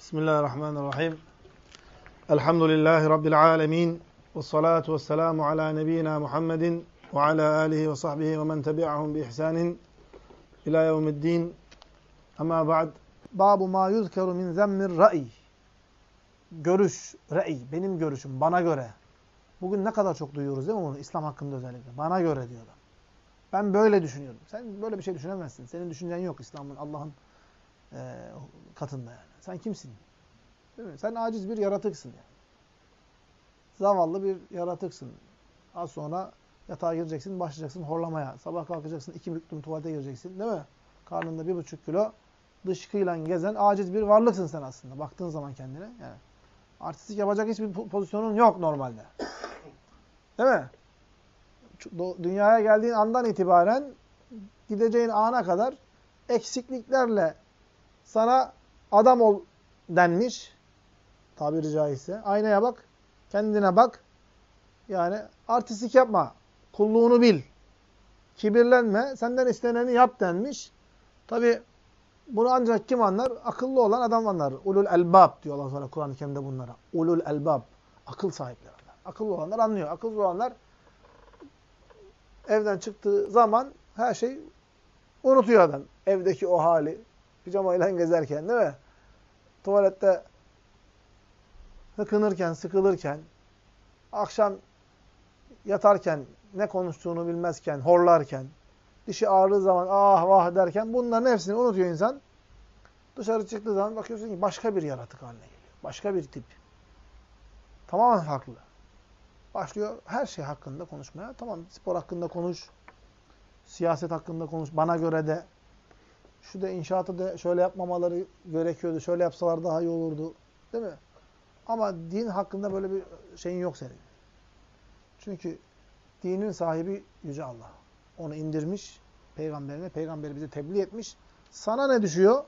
Bismillahirrahmanirrahim. Elhamdülillahi Rabbil alemin. Ve salatu ve selamu ala nebiyyina Muhammedin ve ala alihi ve sahbihi ve men tebi'ahum bi ihsanin ila yevmiddin. Ama ba'd. Babu ma yuzkeru min zemmir ra'i. Görüş, ra'i, benim görüşüm, bana göre. Bugün ne kadar çok duyuyoruz değil mi bunu? İslam hakkında özellikle. Bana göre diyorlar. Ben böyle düşünüyorum. Sen böyle bir şey düşünemezsin. Senin düşüncen yok İslam'ın, Allah'ın e, katında yani. Sen kimsin? Değil mi? Sen aciz bir yaratıksın yani. Zavallı bir yaratıksın. Az sonra yatağa gireceksin, başlayacaksın horlamaya. Sabah kalkacaksın, iki büklüm tuvalete gireceksin. Değil mi? Karnında bir buçuk kilo dışkıyla gezen aciz bir varlıksın sen aslında. Baktığın zaman kendine. Yani artistik yapacak hiçbir pozisyonun yok normalde. Değil mi? Dünyaya geldiğin andan itibaren gideceğin ana kadar eksikliklerle sana adam ol denmiş. Tabiri caizse. Aynaya bak. Kendine bak. Yani artistik yapma. Kulluğunu bil. Kibirlenme. Senden isteneni yap denmiş. Tabi bunu ancak kim anlar? Akıllı olan adam anlar. Ulul elbab diyorlar sonra Kur'an-ı Kerim'de bunlara. Ulul elbab. Akıl sahipleri. Akıllı olanlar anlıyor. Akıllı olanlar evden çıktığı zaman her şey unutuyor adam. Evdeki o hali. Pijamayla gezerken değil mi? Tuvalette hıkınırken, sıkılırken, akşam yatarken, ne konuştuğunu bilmezken, horlarken, dişi ağrıdığı zaman ah vah derken bunların hepsini unutuyor insan. Dışarı çıktığı zaman bakıyorsun ki başka bir yaratık haline geliyor. Başka bir tip. Tamamen farklı. Başlıyor her şey hakkında konuşmaya. Tamam spor hakkında konuş, siyaset hakkında konuş, bana göre de şu da inşaatı da şöyle yapmamaları gerekiyordu, şöyle yapsalar daha iyi olurdu. Değil mi? Ama din hakkında böyle bir şeyin yok senin. Çünkü dinin sahibi Yüce Allah. Onu indirmiş peygamberine, peygamberi bize tebliğ etmiş. Sana ne düşüyor?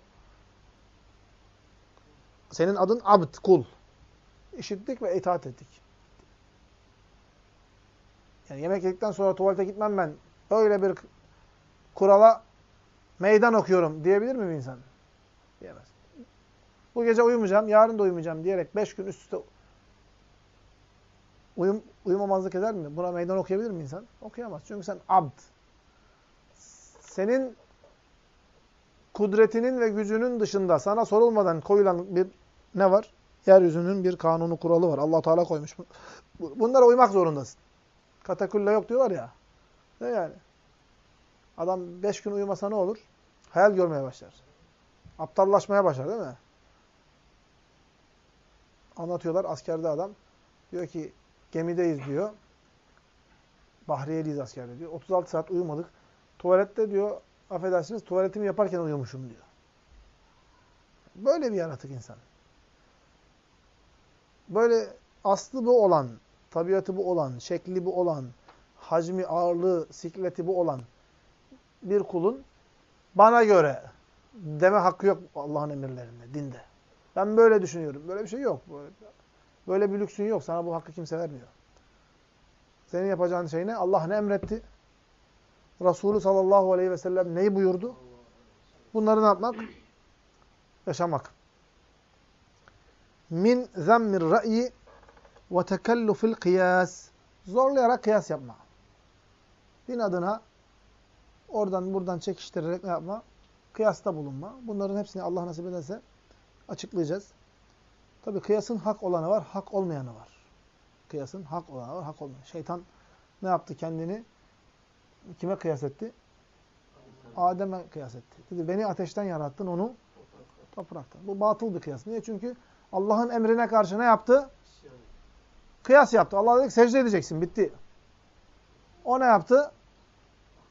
Senin adın abd, kul. İşittik ve itaat ettik. Yani yemek yedikten sonra tuvalete gitmem ben. Böyle bir kurala meydan okuyorum diyebilir mi bir insan? Diyemez. Bu gece uyumayacağım, yarın da uyumayacağım diyerek beş gün üst üste uyum, uyumamazlık eder mi? Buna meydan okuyabilir mi insan? Okuyamaz. Çünkü sen abd. Senin kudretinin ve gücünün dışında sana sorulmadan koyulan bir ne var? Yeryüzünün bir kanunu kuralı var. allah Teala koymuş. Bunlara uymak zorundasın. Katakulla yok diyorlar ya. Ne yani? Adam beş gün uyumasa ne olur? Hayal görmeye başlar. Aptallaşmaya başlar değil mi? Anlatıyorlar askerde adam. Diyor ki gemideyiz diyor. Bahriyeliyiz askerde diyor. 36 saat uyumadık. Tuvalette diyor affedersiniz tuvaletimi yaparken uyumuşum diyor. Böyle bir yaratık insan. Böyle aslı bu olan, tabiatı bu olan, şekli bu olan, hacmi, ağırlığı, sikleti bu olan bir kulun bana göre deme hakkı yok Allah'ın emirlerinde, dinde. Ben böyle düşünüyorum. Böyle bir şey yok. Böyle, bir lüksün yok. Sana bu hakkı kimse vermiyor. Senin yapacağın şey ne? Allah ne emretti? Resulü sallallahu aleyhi ve sellem neyi buyurdu? Bunları ne yapmak? Yaşamak. Min zemmir ra'yi ve tekellufil kıyas. Zorlayarak kıyas yapma. Din adına oradan buradan çekiştirerek ne yapma? Kıyasta bulunma. Bunların hepsini Allah nasip ederse açıklayacağız. Tabi kıyasın hak olanı var, hak olmayanı var. Kıyasın hak olanı var, hak olmayanı. Şeytan ne yaptı kendini? Kime kıyas etti? Adem'e kıyas etti. Dedi beni ateşten yarattın, onu topraktan. Bu batıl bir kıyas. Niye? Çünkü Allah'ın emrine karşı ne yaptı? Kıyas yaptı. Allah dedi secde edeceksin. Bitti. O ne yaptı?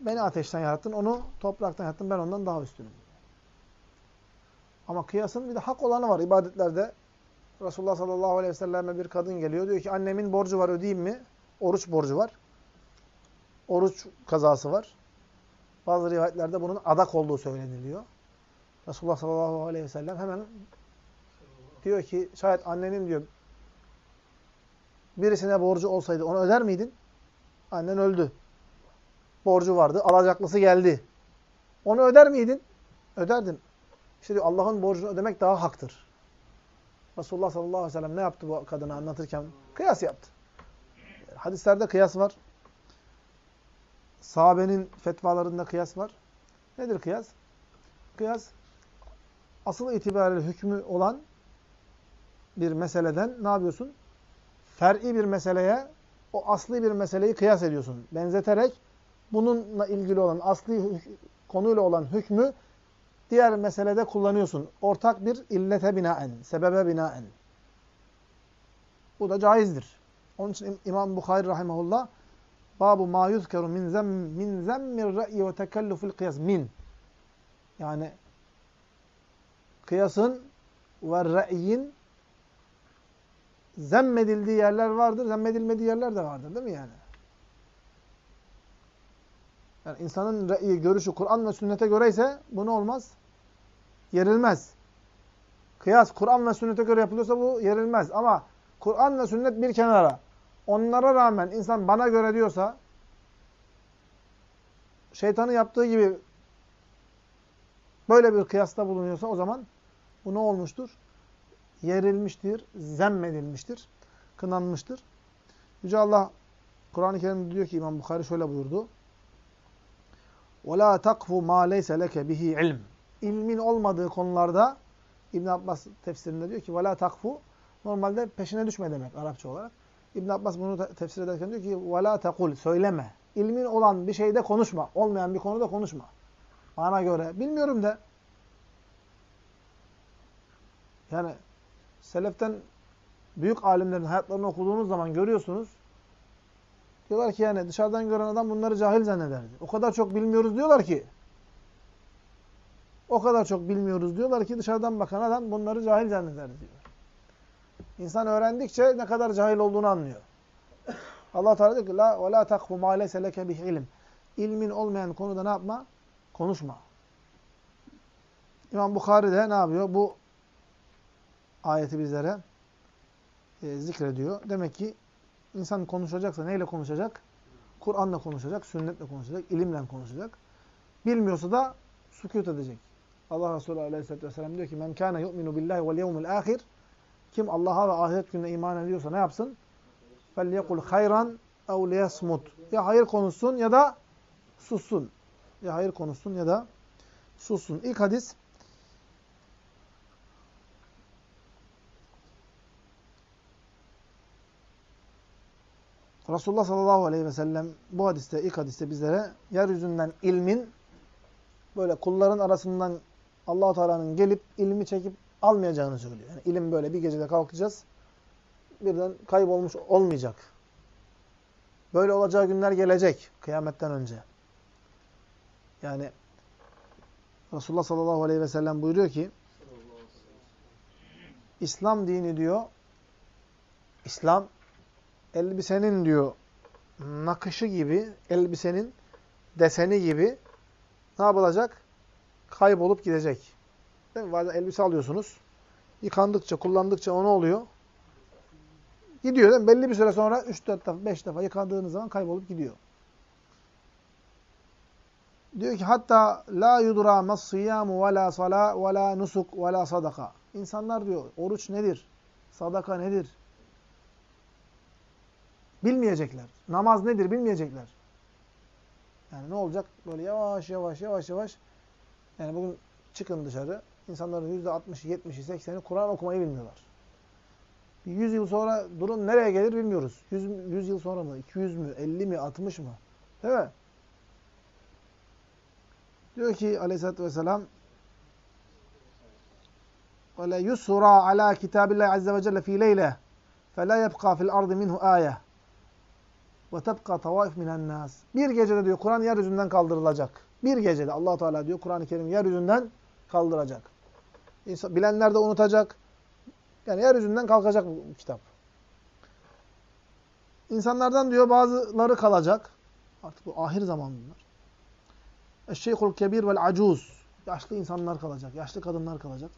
Beni ateşten yarattın, onu topraktan yarattın. Ben ondan daha üstünüm. Ama kıyasın bir de hak olanı var ibadetlerde. Resulullah sallallahu aleyhi ve selleme bir kadın geliyor. Diyor ki annemin borcu var ödeyeyim mi? Oruç borcu var. Oruç kazası var. Bazı rivayetlerde bunun adak olduğu söyleniliyor. Resulullah sallallahu aleyhi ve sellem hemen diyor ki şayet annenin diyor birisine borcu olsaydı onu öder miydin? Annen öldü. Borcu vardı. Alacaklısı geldi. Onu öder miydin? Öderdin. İşte diyor Allah'ın borcunu ödemek daha haktır. Resulullah sallallahu aleyhi ve sellem ne yaptı bu kadını anlatırken? Kıyas yaptı. Hadislerde kıyas var. Sahabenin fetvalarında kıyas var. Nedir kıyas? Kıyas, asıl itibariyle hükmü olan bir meseleden ne yapıyorsun? Fer'i bir meseleye, o asli bir meseleyi kıyas ediyorsun. Benzeterek bununla ilgili olan, asli konuyla olan hükmü diğer meselede kullanıyorsun. Ortak bir illete binaen, sebebe binaen. Bu da caizdir. Onun için İmam Bukhari rahimehullah babu ma yuzkeru min zem min zemmir ra'yi ve tekellufil kıyas min. Yani kıyasın ve ra'yin zemmedildiği yerler vardır, zemmedilmediği yerler de vardır değil mi yani? Yani insanın re'yi, görüşü Kur'an ve sünnete göre ise bu ne olmaz? Yerilmez. Kıyas Kur'an ve sünnete göre yapılıyorsa bu yerilmez. Ama Kur'an ve sünnet bir kenara. Onlara rağmen insan bana göre diyorsa şeytanın yaptığı gibi böyle bir kıyasta bulunuyorsa o zaman bu ne olmuştur? Yerilmiştir, zemmedilmiştir, kınanmıştır. Yüce Allah Kur'an-ı Kerim'de diyor ki İmam Bukhari şöyle buyurdu. وَلَا تَقْفُ مَا لَيْسَ لَكَ بِهِ عِلْمٍ İlmin olmadığı konularda İbn Abbas tefsirinde diyor ki وَلَا تَقْفُ Normalde peşine düşme demek Arapça olarak. İbn Abbas bunu tefsir ederken diyor ki وَلَا تَقُلْ Söyleme. İlmin olan bir şeyde konuşma. Olmayan bir konuda konuşma. Bana göre. Bilmiyorum de. Yani seleften büyük alimlerin hayatlarını okuduğunuz zaman görüyorsunuz. Diyorlar ki yani dışarıdan gören adam bunları cahil zannederdi. O kadar çok bilmiyoruz diyorlar ki. O kadar çok bilmiyoruz diyorlar ki dışarıdan bakan adam bunları cahil zanneder diyor. İnsan öğrendikçe ne kadar cahil olduğunu anlıyor. Allah Teala diyor ki la ve la takfu ma leke bih ilim. İlmin olmayan konuda ne yapma? Konuşma. İmam Bukhari de ne yapıyor? Bu ayeti bizlere e, zikrediyor. Demek ki insan konuşacaksa neyle konuşacak? Kur'an'la konuşacak, sünnetle konuşacak, ilimle konuşacak. Bilmiyorsa da sükut edecek. Allah Resulü Aleyhisselatü Vesselam diyor ki men kâne yu'minu billahi vel yevmil âhir kim Allah'a ve ahiret gününe iman ediyorsa ne yapsın? فَلْيَقُلْ hayran اَوْ لِيَسْمُتْ Ya hayır konuşsun ya da sussun. Ya hayır konuşsun ya da sussun. İlk hadis Resulullah sallallahu aleyhi ve sellem bu hadiste, ilk hadiste bizlere yeryüzünden ilmin böyle kulların arasından allah Teala'nın gelip ilmi çekip almayacağını söylüyor. Yani ilim böyle bir gecede kalkacağız, birden kaybolmuş olmayacak. Böyle olacağı günler gelecek kıyametten önce. Yani Resulullah sallallahu aleyhi ve sellem buyuruyor ki İslam dini diyor İslam elbisenin diyor nakışı gibi, elbisenin deseni gibi ne yapılacak? Kaybolup gidecek. Değil mi? Bazen elbise alıyorsunuz. Yıkandıkça, kullandıkça o ne oluyor? Gidiyor değil mi? Belli bir süre sonra 3-4 defa, 5 defa yıkadığınız zaman kaybolup gidiyor. Diyor ki hatta la yudra mas-siyamu ve la sala ve la nusuk ve la sadaka. İnsanlar diyor oruç nedir? Sadaka nedir? Bilmeyecekler. Namaz nedir bilmeyecekler. Yani ne olacak? Böyle yavaş yavaş yavaş yavaş. Yani bugün çıkın dışarı. İnsanların yüzde %60'ı, 70'i, 80'i Kur'an okumayı bilmiyorlar. 100 yıl sonra durum nereye gelir bilmiyoruz. 100, 100 yıl sonra mı? 200 mü? 50 mi? 60 mı? Değil mi? Diyor ki aleyhissalatü vesselam وَلَا يُسْرَى عَلَى كِتَابِ اللّٰهِ عَزَّ وَجَلَّ ف۪ي لَيْلَةِ فَلَا يَبْقَى فِي الْأَرْضِ مِنْهُ آيَةً ve tebka tavaif minen nas. Bir gecede diyor Kur'an yeryüzünden kaldırılacak. Bir gecede Allah Teala diyor Kur'an-ı Kerim yeryüzünden kaldıracak. İnsan, bilenler de unutacak. Yani yeryüzünden kalkacak bu kitap. İnsanlardan diyor bazıları kalacak. Artık bu ahir zaman bunlar. Eşşeyhul kebir vel acuz. Yaşlı insanlar kalacak. Yaşlı kadınlar kalacak.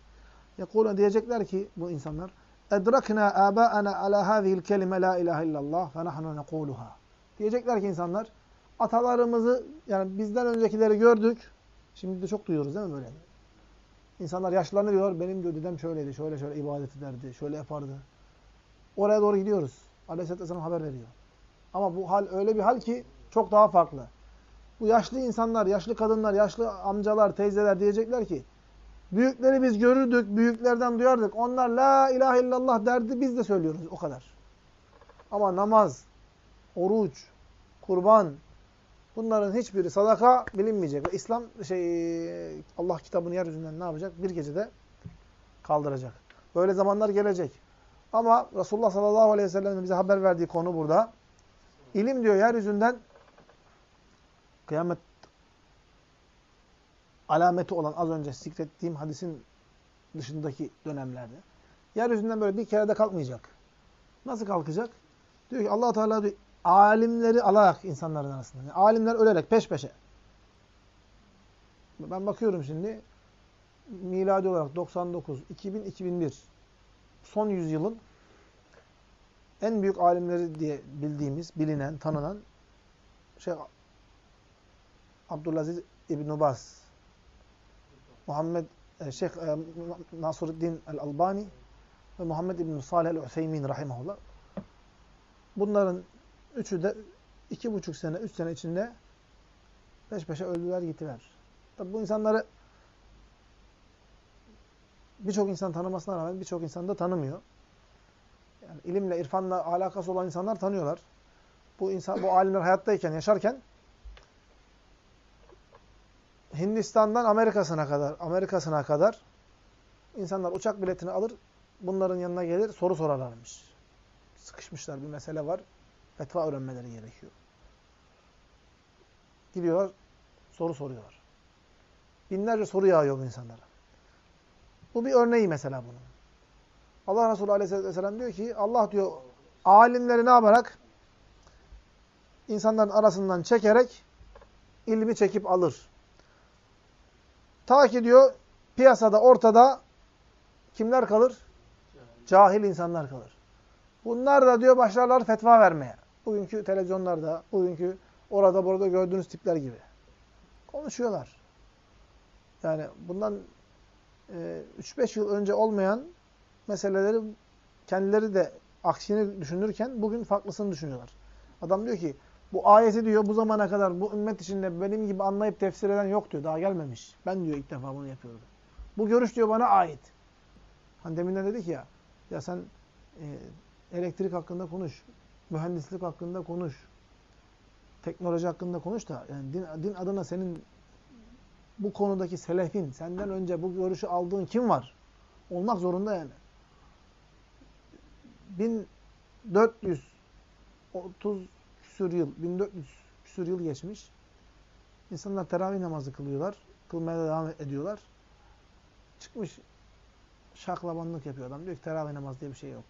Yekulun diyecekler ki bu insanlar edrakna aba'ana ala hadhihi'l kelime la ilahe illallah fe nahnu nekuluha. Diyecekler ki insanlar atalarımızı yani bizden öncekileri gördük. Şimdi de çok duyuyoruz değil mi böyle? İnsanlar yaşlılarını diyor, benim diyor dedem şöyleydi, şöyle şöyle ibadet ederdi, şöyle yapardı. Oraya doğru gidiyoruz. Aleyhisselatü Vesselam haber veriyor. Ama bu hal öyle bir hal ki çok daha farklı. Bu yaşlı insanlar, yaşlı kadınlar, yaşlı amcalar, teyzeler diyecekler ki büyükleri biz görürdük, büyüklerden duyardık. Onlar la ilahe illallah derdi biz de söylüyoruz o kadar. Ama namaz, oruç, kurban bunların hiçbiri sadaka bilinmeyecek. İslam şey Allah kitabını yeryüzünden ne yapacak? Bir gecede kaldıracak. Böyle zamanlar gelecek. Ama Resulullah sallallahu aleyhi ve sellem'in bize haber verdiği konu burada. İlim diyor yeryüzünden kıyamet alameti olan az önce zikrettiğim hadisin dışındaki dönemlerde. Yeryüzünden böyle bir kere de kalkmayacak. Nasıl kalkacak? Diyor ki allah Teala diyor, alimleri alarak insanların arasında. Yani alimler ölerek peş peşe. Ben bakıyorum şimdi miladi olarak 99, 2000, 2001 son yüzyılın en büyük alimleri diye bildiğimiz, bilinen, tanınan şey Abdülaziz İbn Baz, Muhammed e, Şeyh e, Nasruddin el-Albani ve Muhammed İbn Salih el-Üseymin rahimahullah. Bunların üçü de iki buçuk sene, üç sene içinde peş peşe öldüler gittiler. Tabi bu insanları birçok insan tanımasına rağmen birçok insan da tanımıyor. Yani ilimle, irfanla alakası olan insanlar tanıyorlar. Bu insan, bu alimler hayattayken, yaşarken Hindistan'dan Amerika'sına kadar, Amerika'sına kadar insanlar uçak biletini alır, bunların yanına gelir, soru sorarlarmış. Sıkışmışlar, bir mesele var, fetva öğrenmeleri gerekiyor. Gidiyorlar, soru soruyorlar. Binlerce soru yağıyor bu insanlara. Bu bir örneği mesela bunun. Allah Resulü Aleyhisselatü Vesselam diyor ki, Allah diyor, alimleri ne yaparak? İnsanların arasından çekerek, ilmi çekip alır. Ta ki diyor piyasada ortada kimler kalır? Cahil insanlar kalır. Bunlar da diyor başlarlar fetva vermeye. Bugünkü televizyonlarda, bugünkü orada burada gördüğünüz tipler gibi. Konuşuyorlar. Yani bundan e, 3-5 yıl önce olmayan meseleleri kendileri de aksini düşünürken bugün farklısını düşünüyorlar. Adam diyor ki bu ayeti diyor bu zamana kadar bu ümmet içinde benim gibi anlayıp tefsir eden yok diyor. Daha gelmemiş. Ben diyor ilk defa bunu yapıyorum. Bu görüş diyor bana ait. Hani deminden dedik ya, ya sen e, elektrik hakkında konuş, mühendislik hakkında konuş, teknoloji hakkında konuş da yani din, din adına senin bu konudaki selefin, senden önce bu görüşü aldığın kim var? Olmak zorunda yani. 1430 küsur yıl, 1400 küsur yıl geçmiş. İnsanlar teravih namazı kılıyorlar. Kılmaya devam ediyorlar. Çıkmış şaklabanlık yapıyor adam. Diyor ki teravih namazı diye bir şey yok.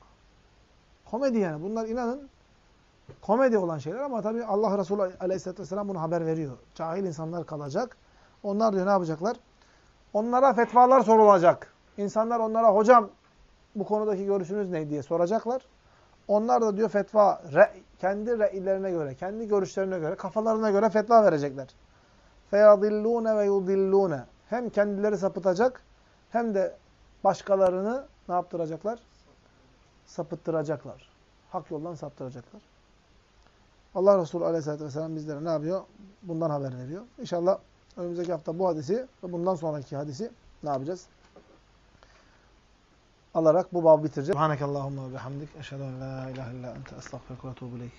Komedi yani. Bunlar inanın komedi olan şeyler ama tabii Allah Resulü Aleyhisselatü Vesselam bunu haber veriyor. Cahil insanlar kalacak. Onlar diyor ne yapacaklar? Onlara fetvalar sorulacak. İnsanlar onlara hocam bu konudaki görüşünüz ne diye soracaklar. Onlar da diyor fetva, re, kendi re'illerine göre, kendi görüşlerine göre, kafalarına göre fetva verecekler. فَيَضِلُّونَ وَيُضِلُّونَ Hem kendileri sapıtacak, hem de başkalarını ne yaptıracaklar? Sapıttıracaklar. Hak yoldan saptıracaklar. Allah Resulü Aleyhisselatü Vesselam bizlere ne yapıyor? Bundan haber veriyor. İnşallah önümüzdeki hafta bu hadisi ve bundan sonraki hadisi ne yapacağız? alarak bu babı bitireceğiz. Subhanakallahumma ve bihamdik. Eşhedü en la ilahe illa ente estağfiruke ve etûbü.